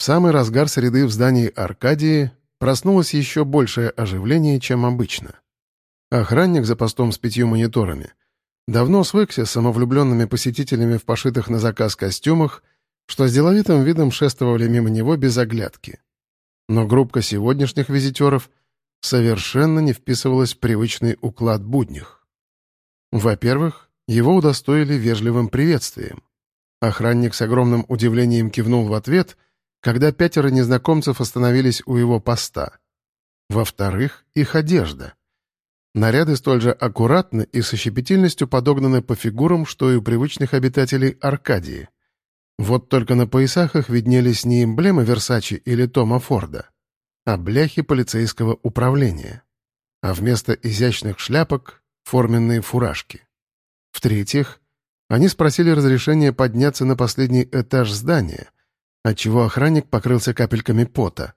В самый разгар среды в здании Аркадии проснулось еще большее оживление, чем обычно. Охранник за постом с пятью мониторами давно свыкся с самовлюбленными посетителями в пошитых на заказ костюмах, что с деловитым видом шествовали мимо него без оглядки. Но группка сегодняшних визитеров совершенно не вписывалась в привычный уклад будних. Во-первых, его удостоили вежливым приветствием. Охранник с огромным удивлением кивнул в ответ, когда пятеро незнакомцев остановились у его поста. Во-вторых, их одежда. Наряды столь же аккуратны и со щепетильностью подогнаны по фигурам, что и у привычных обитателей Аркадии. Вот только на поясах их виднелись не эмблемы Версачи или Тома Форда, а бляхи полицейского управления. А вместо изящных шляпок — форменные фуражки. В-третьих, они спросили разрешения подняться на последний этаж здания, отчего охранник покрылся капельками пота.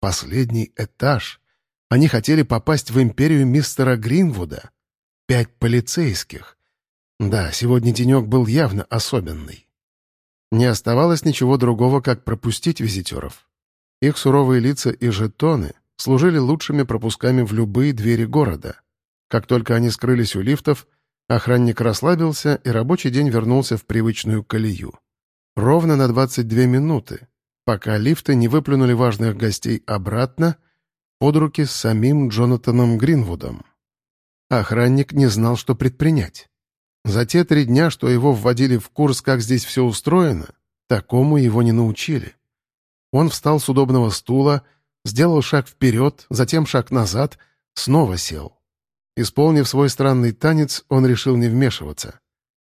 Последний этаж. Они хотели попасть в империю мистера Гринвуда. Пять полицейских. Да, сегодня денек был явно особенный. Не оставалось ничего другого, как пропустить визитеров. Их суровые лица и жетоны служили лучшими пропусками в любые двери города. Как только они скрылись у лифтов, охранник расслабился, и рабочий день вернулся в привычную колею. Ровно на 22 минуты, пока лифты не выплюнули важных гостей обратно под руки с самим Джонатаном Гринвудом. Охранник не знал, что предпринять. За те три дня, что его вводили в курс, как здесь все устроено, такому его не научили. Он встал с удобного стула, сделал шаг вперед, затем шаг назад, снова сел. Исполнив свой странный танец, он решил не вмешиваться.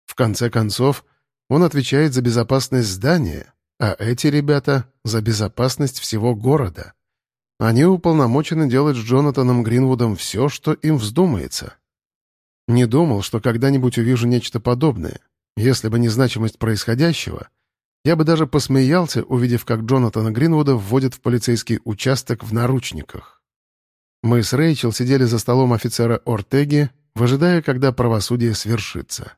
В конце концов, он отвечает за безопасность здания, а эти ребята — за безопасность всего города. Они уполномочены делать с Джонатаном Гринвудом все, что им вздумается. Не думал, что когда-нибудь увижу нечто подобное. Если бы не значимость происходящего — я бы даже посмеялся, увидев, как Джонатана Гринвуда вводят в полицейский участок в наручниках. Мы с Рэйчел сидели за столом офицера Ортеги, выжидая, когда правосудие свершится.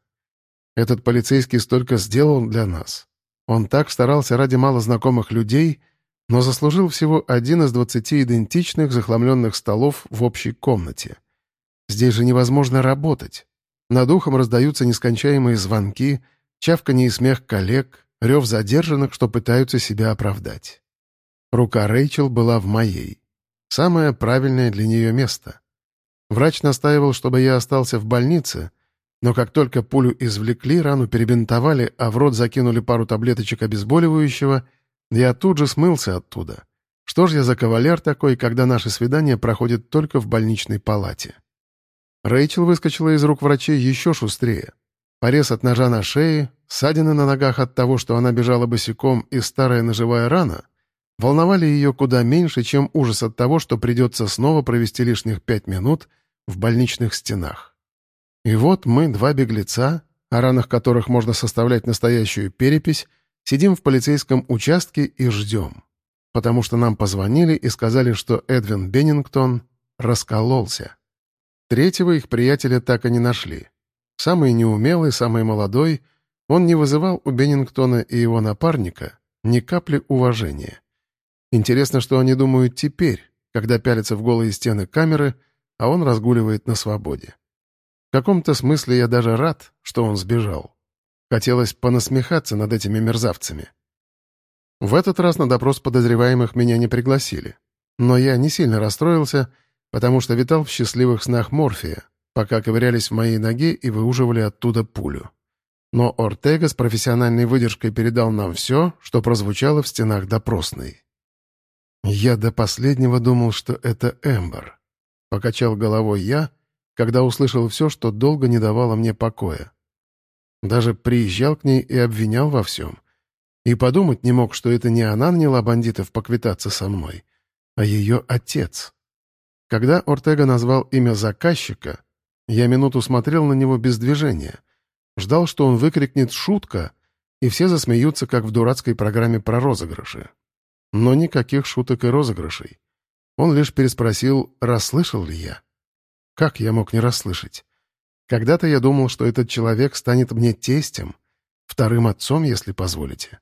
Этот полицейский столько сделал для нас. Он так старался ради малознакомых людей, но заслужил всего один из двадцати идентичных захламленных столов в общей комнате. Здесь же невозможно работать. Над ухом раздаются нескончаемые звонки, чавканье и смех коллег, рев задержанных, что пытаются себя оправдать. Рука Рэйчел была в моей. Самое правильное для нее место. Врач настаивал, чтобы я остался в больнице, но как только пулю извлекли, рану перебинтовали, а в рот закинули пару таблеточек обезболивающего, я тут же смылся оттуда. Что ж я за кавалер такой, когда наши свидания проходят только в больничной палате? Рэйчел выскочила из рук врачей еще шустрее. Порез от ножа на шее, ссадины на ногах от того, что она бежала босиком, и старая ножевая рана волновали ее куда меньше, чем ужас от того, что придется снова провести лишних пять минут в больничных стенах. И вот мы, два беглеца, о ранах которых можно составлять настоящую перепись, сидим в полицейском участке и ждем. Потому что нам позвонили и сказали, что Эдвин Беннингтон раскололся. Третьего их приятеля так и не нашли. Самый неумелый, самый молодой, он не вызывал у Беннингтона и его напарника ни капли уважения. Интересно, что они думают теперь, когда пялятся в голые стены камеры, а он разгуливает на свободе. Каком-то смысле я даже рад, что он сбежал. Хотелось понасмехаться над этими мерзавцами. В этот раз на допрос подозреваемых меня не пригласили. Но я не сильно расстроился, потому что витал в счастливых снах морфия, пока ковырялись в моей ноге и выуживали оттуда пулю. Но Ортега с профессиональной выдержкой передал нам все, что прозвучало в стенах допросной. «Я до последнего думал, что это Эмбер», — покачал головой я, когда услышал все, что долго не давало мне покоя. Даже приезжал к ней и обвинял во всем. И подумать не мог, что это не она наняла бандитов поквитаться со мной, а ее отец. Когда Ортега назвал имя заказчика, я минуту смотрел на него без движения. Ждал, что он выкрикнет «шутка», и все засмеются, как в дурацкой программе про розыгрыши. Но никаких шуток и розыгрышей. Он лишь переспросил, расслышал ли я. Как я мог не расслышать? Когда-то я думал, что этот человек станет мне тестем, вторым отцом, если позволите.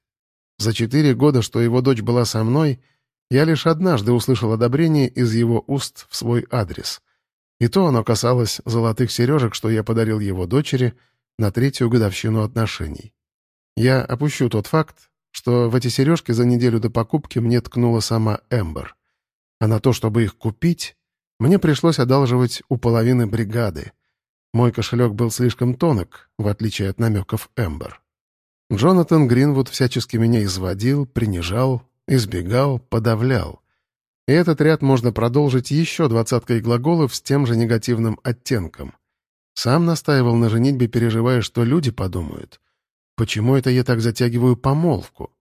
За четыре года, что его дочь была со мной, я лишь однажды услышал одобрение из его уст в свой адрес. И то оно касалось золотых сережек, что я подарил его дочери на третью годовщину отношений. Я опущу тот факт, что в эти сережки за неделю до покупки мне ткнула сама Эмбер. А на то, чтобы их купить, мне пришлось одалживать у половины бригады. Мой кошелек был слишком тонок, в отличие от намеков Эмбер. Джонатан Гринвуд всячески меня изводил, принижал, избегал, подавлял. И этот ряд можно продолжить еще двадцаткой глаголов с тем же негативным оттенком. Сам настаивал на женитьбе, переживая, что люди подумают. Почему это я так затягиваю помолвку?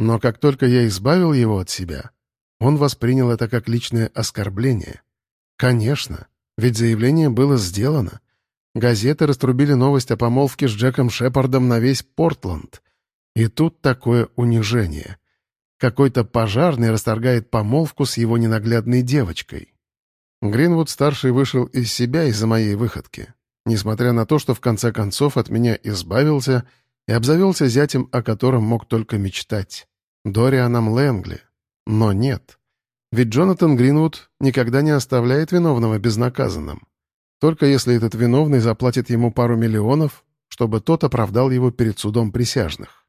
Но как только я избавил его от себя, он воспринял это как личное оскорбление. Конечно, ведь заявление было сделано. Газеты раструбили новость о помолвке с Джеком Шепардом на весь Портленд. И тут такое унижение. Какой-то пожарный расторгает помолвку с его ненаглядной девочкой. Гринвуд-старший вышел из себя из-за моей выходки. Несмотря на то, что в конце концов от меня избавился и обзавелся зятем, о котором мог только мечтать. Дорианом Лэнгли. Но нет. Ведь Джонатан Гринвуд никогда не оставляет виновного безнаказанным только если этот виновный заплатит ему пару миллионов, чтобы тот оправдал его перед судом присяжных.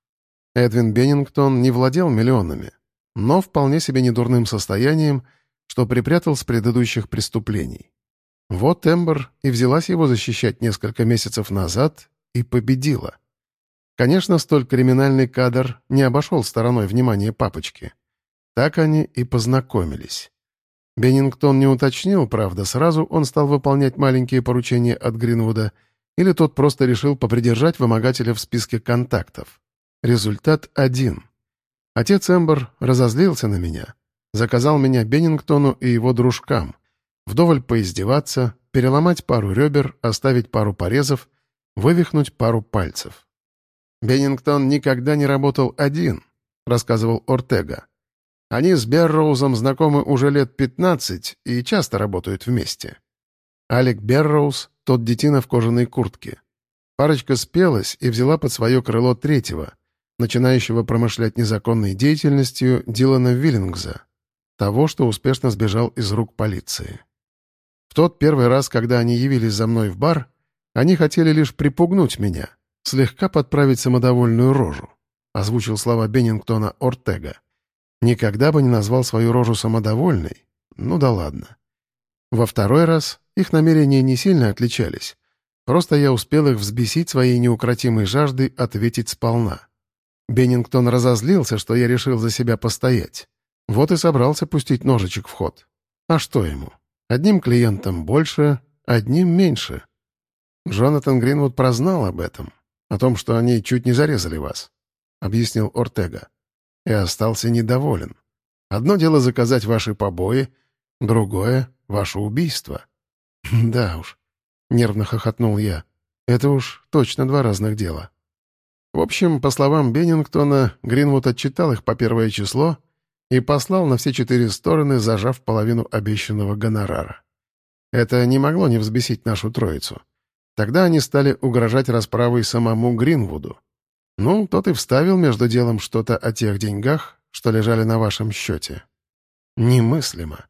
Эдвин Беннингтон не владел миллионами, но вполне себе недурным состоянием, что припрятал с предыдущих преступлений. Вот Эмбер и взялась его защищать несколько месяцев назад и победила. Конечно, столь криминальный кадр не обошел стороной внимания папочки. Так они и познакомились. Беннингтон не уточнил, правда, сразу он стал выполнять маленькие поручения от Гринвуда, или тот просто решил попридержать вымогателя в списке контактов. Результат один. Отец Эмбер разозлился на меня, заказал меня Беннингтону и его дружкам, вдоволь поиздеваться, переломать пару ребер, оставить пару порезов, вывихнуть пару пальцев. «Беннингтон никогда не работал один», — рассказывал Ортега. Они с Берроузом знакомы уже лет 15 и часто работают вместе. Алек Берроуз — тот детина в кожаной куртке. Парочка спелась и взяла под свое крыло третьего, начинающего промышлять незаконной деятельностью Дилана Виллингза, того, что успешно сбежал из рук полиции. В тот первый раз, когда они явились за мной в бар, они хотели лишь припугнуть меня, слегка подправить самодовольную рожу, озвучил слова Беннингтона Ортега. Никогда бы не назвал свою рожу самодовольной. Ну да ладно. Во второй раз их намерения не сильно отличались. Просто я успел их взбесить своей неукротимой жаждой ответить сполна. Беннингтон разозлился, что я решил за себя постоять. Вот и собрался пустить ножичек в ход. А что ему? Одним клиентам больше, одним меньше. Джонатан Гринвуд прознал об этом, о том, что они чуть не зарезали вас, — объяснил Ортега и остался недоволен. Одно дело заказать ваши побои, другое — ваше убийство. Да уж, — нервно хохотнул я, — это уж точно два разных дела. В общем, по словам Беннингтона, Гринвуд отчитал их по первое число и послал на все четыре стороны, зажав половину обещанного гонорара. Это не могло не взбесить нашу троицу. Тогда они стали угрожать расправой самому Гринвуду. Ну, тот и вставил между делом что-то о тех деньгах, что лежали на вашем счете. Немыслимо.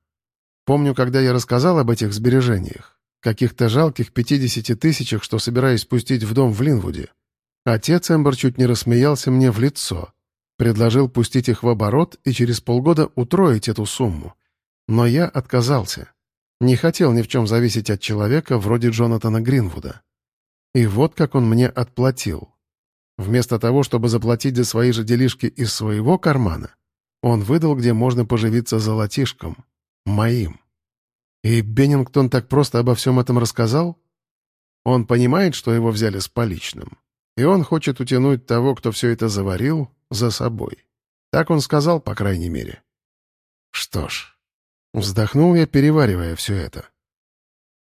Помню, когда я рассказал об этих сбережениях, каких-то жалких 50 тысячах, что собираюсь пустить в дом в Линвуде. Отец Эмбер чуть не рассмеялся мне в лицо. Предложил пустить их в оборот и через полгода утроить эту сумму. Но я отказался. Не хотел ни в чем зависеть от человека вроде Джонатана Гринвуда. И вот как он мне отплатил. Вместо того, чтобы заплатить за свои же делишки из своего кармана, он выдал, где можно поживиться золотишком. Моим. И Беннингтон так просто обо всем этом рассказал? Он понимает, что его взяли с поличным. И он хочет утянуть того, кто все это заварил, за собой. Так он сказал, по крайней мере. Что ж, вздохнул я, переваривая все это.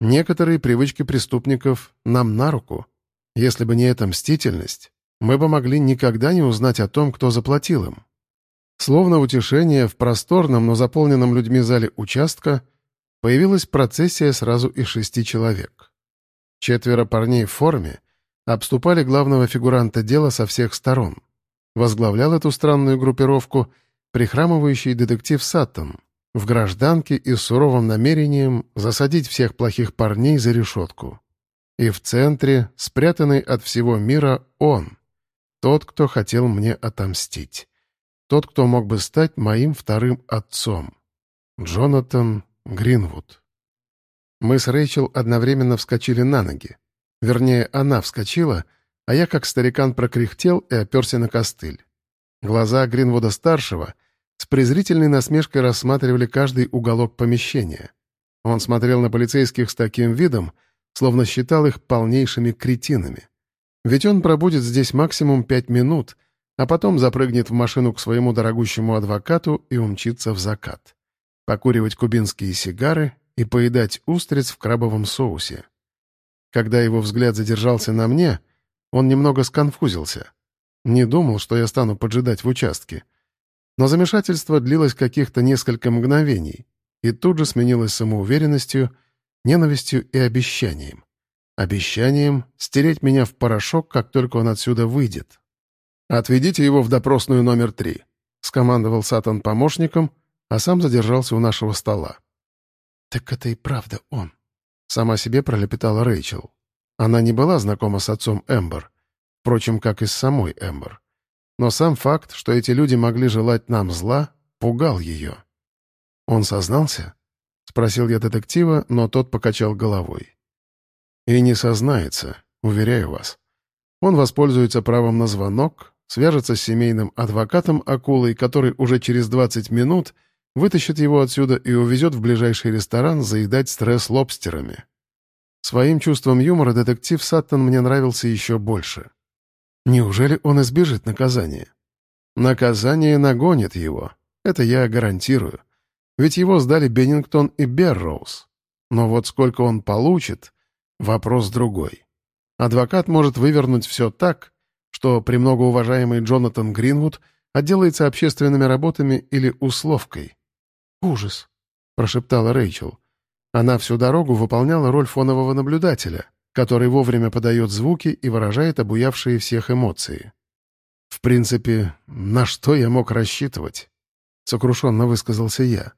Некоторые привычки преступников нам на руку. Если бы не эта мстительность, мы бы могли никогда не узнать о том, кто заплатил им. Словно утешение в просторном, но заполненном людьми зале участка появилась процессия сразу из шести человек. Четверо парней в форме обступали главного фигуранта дела со всех сторон. Возглавлял эту странную группировку прихрамывающий детектив Саттон в гражданке и с суровым намерением засадить всех плохих парней за решетку. И в центре, спрятанный от всего мира, он, тот, кто хотел мне отомстить. Тот, кто мог бы стать моим вторым отцом. Джонатан Гринвуд. Мы с Рэйчел одновременно вскочили на ноги. Вернее, она вскочила, а я, как старикан, прокряхтел и оперся на костыль. Глаза Гринвуда-старшего с презрительной насмешкой рассматривали каждый уголок помещения. Он смотрел на полицейских с таким видом, словно считал их полнейшими кретинами. Ведь он пробудет здесь максимум пять минут, а потом запрыгнет в машину к своему дорогущему адвокату и умчится в закат. Покуривать кубинские сигары и поедать устриц в крабовом соусе. Когда его взгляд задержался на мне, он немного сконфузился. Не думал, что я стану поджидать в участке. Но замешательство длилось каких-то несколько мгновений и тут же сменилось самоуверенностью, ненавистью и обещанием. Обещанием стереть меня в порошок, как только он отсюда выйдет. «Отведите его в допросную номер три», — скомандовал Сатан помощником, а сам задержался у нашего стола. «Так это и правда он», — сама себе пролепетала Рэйчел. Она не была знакома с отцом Эмбер, впрочем, как и с самой Эмбер. Но сам факт, что эти люди могли желать нам зла, пугал ее. «Он сознался?» — спросил я детектива, но тот покачал головой. «И не сознается, уверяю вас. Он воспользуется правом на звонок, свяжется с семейным адвокатом акулой, который уже через 20 минут вытащит его отсюда и увезет в ближайший ресторан заедать стресс лобстерами. Своим чувством юмора детектив Саттон мне нравился еще больше. Неужели он избежит наказания? Наказание нагонит его. Это я гарантирую. Ведь его сдали Беннингтон и Берроуз. Но вот сколько он получит — вопрос другой. Адвокат может вывернуть все так, что премногоуважаемый Джонатан Гринвуд отделается общественными работами или условкой. «Ужас», — прошептала Рэйчел. Она всю дорогу выполняла роль фонового наблюдателя, который вовремя подает звуки и выражает обуявшие всех эмоции. «В принципе, на что я мог рассчитывать?» — сокрушенно высказался я.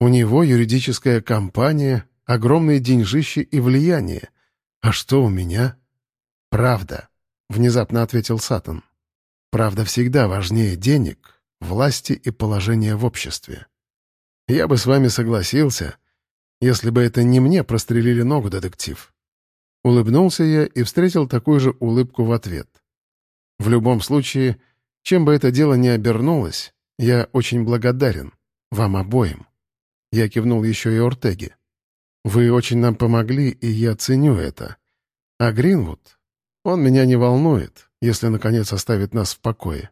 «У него юридическая компания, огромные деньжищи и влияние. А что у меня?» «Правда», — внезапно ответил Сатан. «Правда всегда важнее денег, власти и положения в обществе. Я бы с вами согласился, если бы это не мне прострелили ногу, детектив». Улыбнулся я и встретил такую же улыбку в ответ. В любом случае, чем бы это дело ни обернулось, я очень благодарен. Вам обоим. Я кивнул еще и Ортеге. Вы очень нам помогли, и я ценю это. А Гринвуд? Он меня не волнует, если, наконец, оставит нас в покое.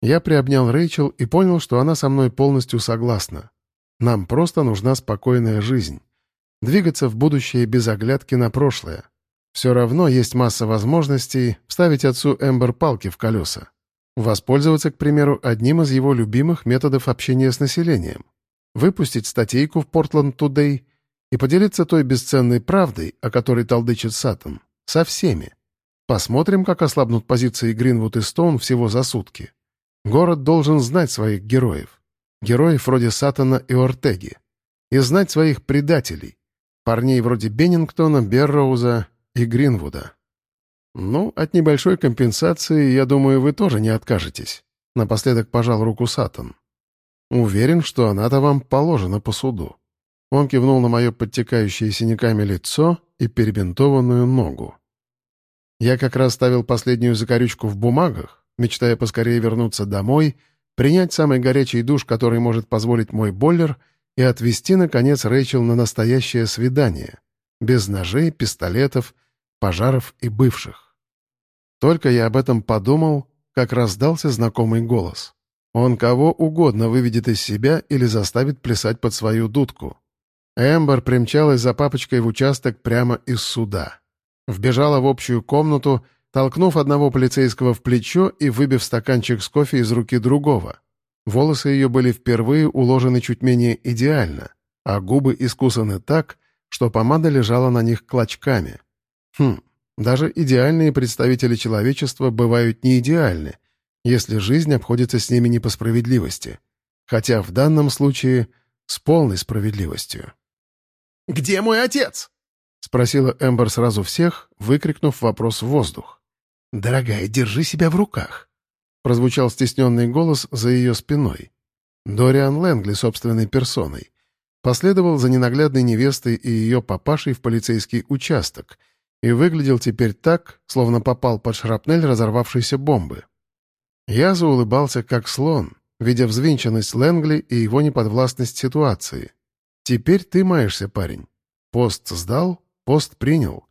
Я приобнял Рэйчел и понял, что она со мной полностью согласна. Нам просто нужна спокойная жизнь. Двигаться в будущее без оглядки на прошлое. Все равно есть масса возможностей вставить отцу Эмбер палки в колеса. Воспользоваться, к примеру, одним из его любимых методов общения с населением. Выпустить статейку в Portland Today и поделиться той бесценной правдой, о которой толдычит Саттон, со всеми. Посмотрим, как ослабнут позиции Гринвуд и Стоун всего за сутки. Город должен знать своих героев. Героев вроде Саттона и Ортеги. И знать своих предателей. Парней вроде Беннингтона, Берроуза и Гринвуда. Ну, от небольшой компенсации, я думаю, вы тоже не откажетесь. Напоследок пожал руку Сатан. Уверен, что она-то вам положена по суду. Он кивнул на мое подтекающее синяками лицо и перебинтованную ногу. Я как раз ставил последнюю закорючку в бумагах, мечтая поскорее вернуться домой, принять самый горячий душ, который может позволить мой бойлер, и отвезти, наконец, Рэйчел на настоящее свидание. Без ножей, пистолетов, пожаров и бывших. Только я об этом подумал, как раздался знакомый голос. Он кого угодно выведет из себя или заставит плясать под свою дудку. Эмбер примчалась за папочкой в участок прямо из суда. Вбежала в общую комнату, толкнув одного полицейского в плечо и выбив стаканчик с кофе из руки другого. Волосы ее были впервые уложены чуть менее идеально, а губы искусаны так, что помада лежала на них клочками. Хм, даже идеальные представители человечества бывают не идеальны, если жизнь обходится с ними не по справедливости, хотя в данном случае с полной справедливостью. «Где мой отец?» — спросила Эмбер сразу всех, выкрикнув вопрос в воздух. «Дорогая, держи себя в руках!» — прозвучал стесненный голос за ее спиной. Дориан Лэнгли собственной персоной. Последовал за ненаглядной невестой и ее папашей в полицейский участок и выглядел теперь так, словно попал под шрапнель разорвавшейся бомбы. Я заулыбался, как слон, видя взвинченность Лэнгли и его неподвластность ситуации. «Теперь ты маешься, парень. Пост сдал, пост принял.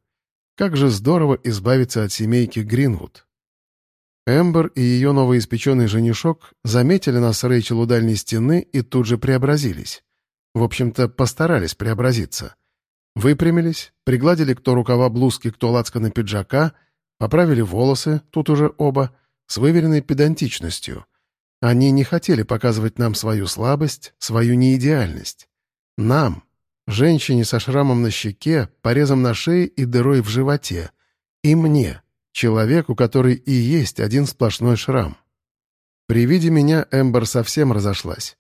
Как же здорово избавиться от семейки Гринвуд». Эмбер и ее новоиспеченный женишок заметили нас с Рэйчел у дальней стены и тут же преобразились. В общем-то, постарались преобразиться. Выпрямились, пригладили кто рукава блузки, кто лацканы пиджака, поправили волосы, тут уже оба, с выверенной педантичностью. Они не хотели показывать нам свою слабость, свою неидеальность. Нам, женщине со шрамом на щеке, порезом на шее и дырой в животе. И мне, человеку, который и есть один сплошной шрам. При виде меня Эмбер совсем разошлась.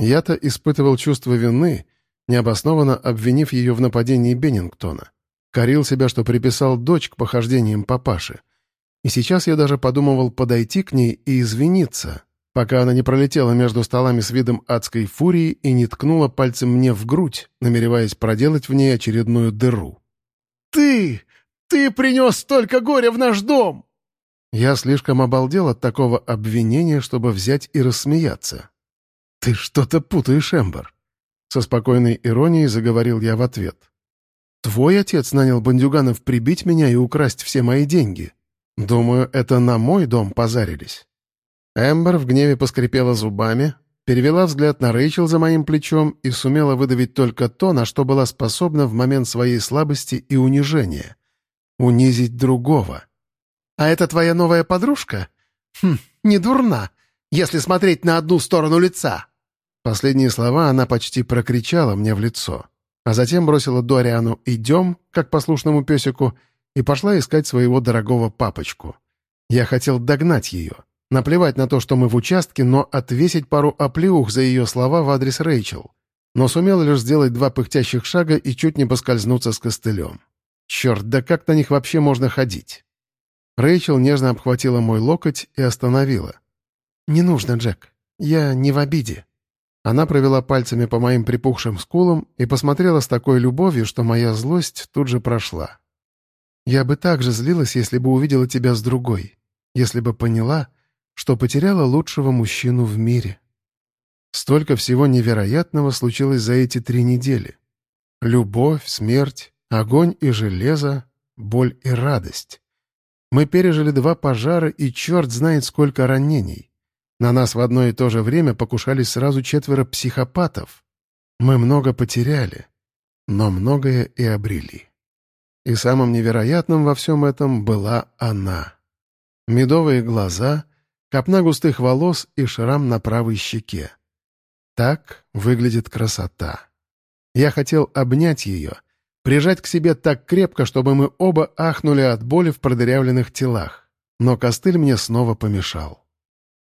Я-то испытывал чувство вины, необоснованно обвинив ее в нападении Беннингтона. Корил себя, что приписал дочь к похождениям папаши. И сейчас я даже подумывал подойти к ней и извиниться, пока она не пролетела между столами с видом адской фурии и не ткнула пальцем мне в грудь, намереваясь проделать в ней очередную дыру. «Ты! Ты принес столько горя в наш дом!» Я слишком обалдел от такого обвинения, чтобы взять и рассмеяться. «Ты что-то путаешь, Эмбер!» Со спокойной иронией заговорил я в ответ. «Твой отец нанял бандюганов прибить меня и украсть все мои деньги. Думаю, это на мой дом позарились». Эмбер в гневе поскрипела зубами, перевела взгляд на Рэйчел за моим плечом и сумела выдавить только то, на что была способна в момент своей слабости и унижения. Унизить другого. «А это твоя новая подружка? Хм, не дурна, если смотреть на одну сторону лица». Последние слова она почти прокричала мне в лицо, а затем бросила Дориану «идем», как послушному песику, и пошла искать своего дорогого папочку. Я хотел догнать ее, наплевать на то, что мы в участке, но отвесить пару оплеух за ее слова в адрес Рэйчел. Но сумел лишь сделать два пыхтящих шага и чуть не поскользнуться с костылем. Черт, да как на них вообще можно ходить? Рэйчел нежно обхватила мой локоть и остановила. «Не нужно, Джек. Я не в обиде». Она провела пальцами по моим припухшим скулам и посмотрела с такой любовью, что моя злость тут же прошла. Я бы так же злилась, если бы увидела тебя с другой, если бы поняла, что потеряла лучшего мужчину в мире. Столько всего невероятного случилось за эти три недели. Любовь, смерть, огонь и железо, боль и радость. Мы пережили два пожара и черт знает сколько ранений. На нас в одно и то же время покушались сразу четверо психопатов. Мы много потеряли, но многое и обрели. И самым невероятным во всем этом была она. Медовые глаза, копна густых волос и шрам на правой щеке. Так выглядит красота. Я хотел обнять ее, прижать к себе так крепко, чтобы мы оба ахнули от боли в продырявленных телах. Но костыль мне снова помешал.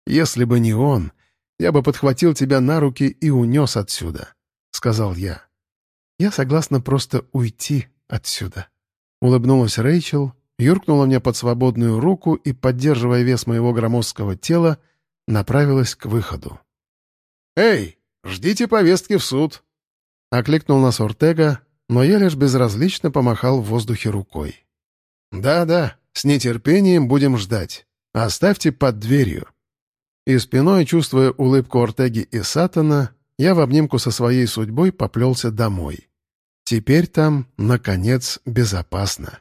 Если бы не он, я бы подхватил тебя на руки и унес отсюда, — сказал я. Я согласна просто уйти отсюда. Улыбнулась Рэйчел, юркнула мне под свободную руку и, поддерживая вес моего громоздкого тела, направилась к выходу. «Эй, ждите повестки в суд!» Окликнул нас Ортега, но я лишь безразлично помахал в воздухе рукой. «Да-да, с нетерпением будем ждать. Оставьте под дверью». И спиной, чувствуя улыбку Ортеги и Сатана, я в обнимку со своей судьбой поплелся домой. Теперь там, наконец, безопасно.